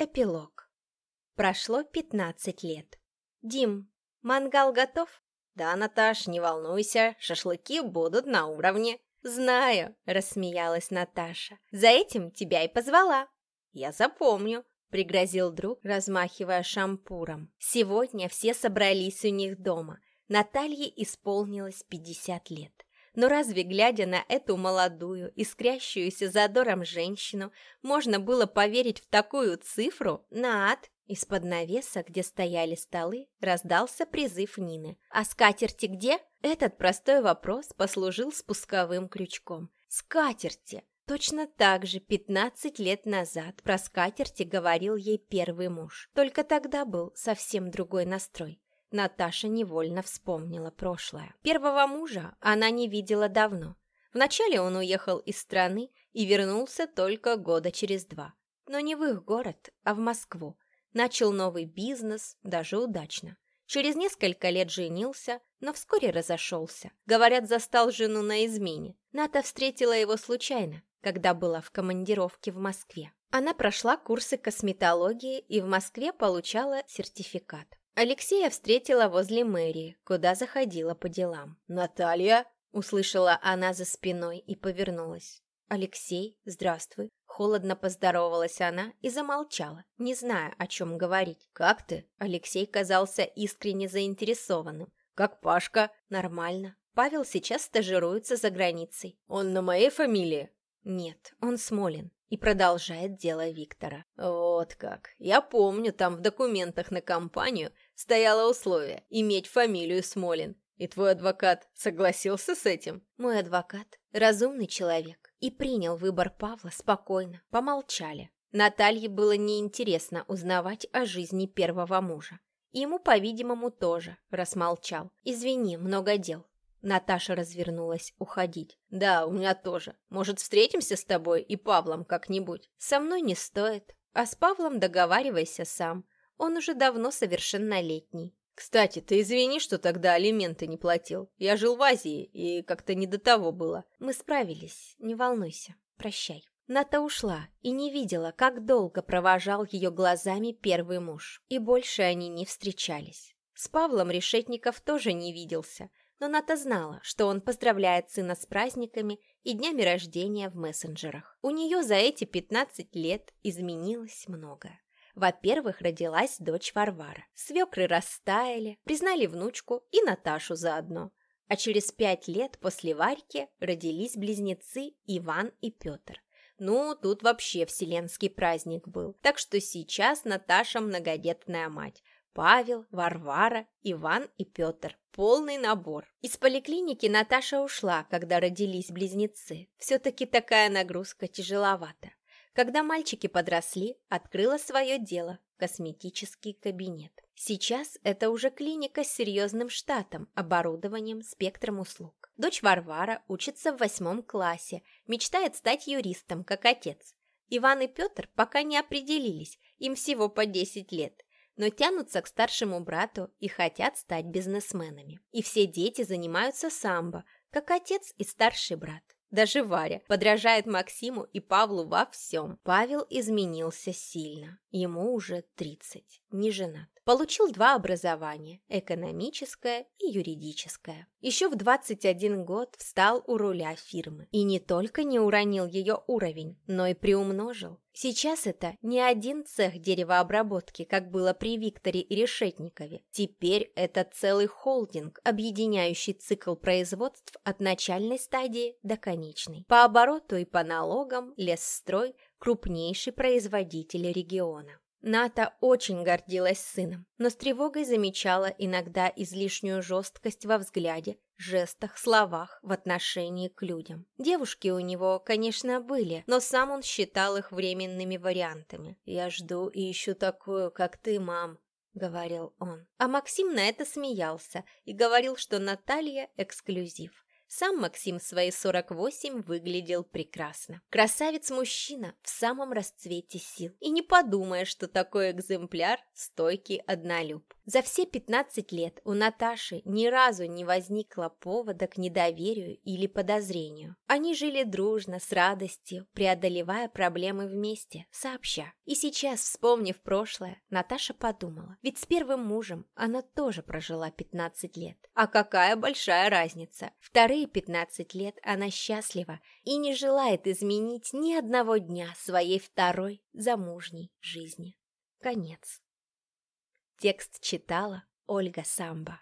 Эпилог. Прошло пятнадцать лет. «Дим, мангал готов?» «Да, Наташ, не волнуйся, шашлыки будут на уровне». «Знаю», — рассмеялась Наташа. «За этим тебя и позвала». «Я запомню», — пригрозил друг, размахивая шампуром. Сегодня все собрались у них дома. Наталье исполнилось пятьдесят лет. Но разве, глядя на эту молодую, искрящуюся задором женщину, можно было поверить в такую цифру? Над! Из-под навеса, где стояли столы, раздался призыв Нины. «А скатерти где?» Этот простой вопрос послужил спусковым крючком. «Скатерти!» Точно так же 15 лет назад про скатерти говорил ей первый муж. Только тогда был совсем другой настрой. Наташа невольно вспомнила прошлое. Первого мужа она не видела давно. Вначале он уехал из страны и вернулся только года через два. Но не в их город, а в Москву. Начал новый бизнес, даже удачно. Через несколько лет женился, но вскоре разошелся. Говорят, застал жену на измене. Ната встретила его случайно, когда была в командировке в Москве. Она прошла курсы косметологии и в Москве получала сертификат. Алексея встретила возле мэрии, куда заходила по делам. «Наталья!» — услышала она за спиной и повернулась. «Алексей, здравствуй!» Холодно поздоровалась она и замолчала, не зная, о чем говорить. «Как ты?» Алексей казался искренне заинтересованным. «Как Пашка?» «Нормально. Павел сейчас стажируется за границей». «Он на моей фамилии?» «Нет, он Смолин и продолжает дело Виктора. Вот как. Я помню, там в документах на компанию стояло условие иметь фамилию Смолин. И твой адвокат согласился с этим? Мой адвокат – разумный человек и принял выбор Павла спокойно. Помолчали. Наталье было неинтересно узнавать о жизни первого мужа. Ему, по-видимому, тоже рассмолчал. «Извини, много дел. Наташа развернулась уходить. «Да, у меня тоже. Может, встретимся с тобой и Павлом как-нибудь?» «Со мной не стоит. А с Павлом договаривайся сам. Он уже давно совершеннолетний». «Кстати, ты извини, что тогда алименты не платил. Я жил в Азии, и как-то не до того было». «Мы справились. Не волнуйся. Прощай». Ната ушла и не видела, как долго провожал ее глазами первый муж. И больше они не встречались. С Павлом Решетников тоже не виделся но Ната знала, что он поздравляет сына с праздниками и днями рождения в мессенджерах. У нее за эти 15 лет изменилось многое. Во-первых, родилась дочь Варвара. Свекры растаяли, признали внучку и Наташу заодно. А через пять лет после Варьки родились близнецы Иван и Петр. Ну, тут вообще вселенский праздник был. Так что сейчас Наташа многодетная мать. Павел, Варвара, Иван и Петр. Полный набор. Из поликлиники Наташа ушла, когда родились близнецы. Все-таки такая нагрузка тяжеловата. Когда мальчики подросли, открыла свое дело – косметический кабинет. Сейчас это уже клиника с серьезным штатом, оборудованием, спектром услуг. Дочь Варвара учится в восьмом классе, мечтает стать юристом, как отец. Иван и Петр пока не определились, им всего по 10 лет но тянутся к старшему брату и хотят стать бизнесменами. И все дети занимаются самбо, как отец и старший брат. Даже Варя подражает Максиму и Павлу во всем. Павел изменился сильно. Ему уже 30, не женат. Получил два образования – экономическое и юридическое. Еще в 21 год встал у руля фирмы. И не только не уронил ее уровень, но и приумножил. Сейчас это не один цех деревообработки, как было при Викторе и Решетникове. Теперь это целый холдинг, объединяющий цикл производств от начальной стадии до конечной. По обороту и по налогам Лесстрой – крупнейший производитель региона. Ната очень гордилась сыном, но с тревогой замечала иногда излишнюю жесткость во взгляде, жестах, словах в отношении к людям. Девушки у него, конечно, были, но сам он считал их временными вариантами. «Я жду и ищу такую, как ты, мам», — говорил он. А Максим на это смеялся и говорил, что Наталья — эксклюзив. Сам Максим в свои 48 выглядел прекрасно. Красавец-мужчина в самом расцвете сил. И не подумая, что такой экземпляр – стойкий однолюб. За все 15 лет у Наташи ни разу не возникло повода к недоверию или подозрению. Они жили дружно, с радостью, преодолевая проблемы вместе, сообща. И сейчас, вспомнив прошлое, Наташа подумала, ведь с первым мужем она тоже прожила 15 лет. А какая большая разница? Вторые 15 лет она счастлива и не желает изменить ни одного дня своей второй замужней жизни. Конец. Текст читала Ольга Самба.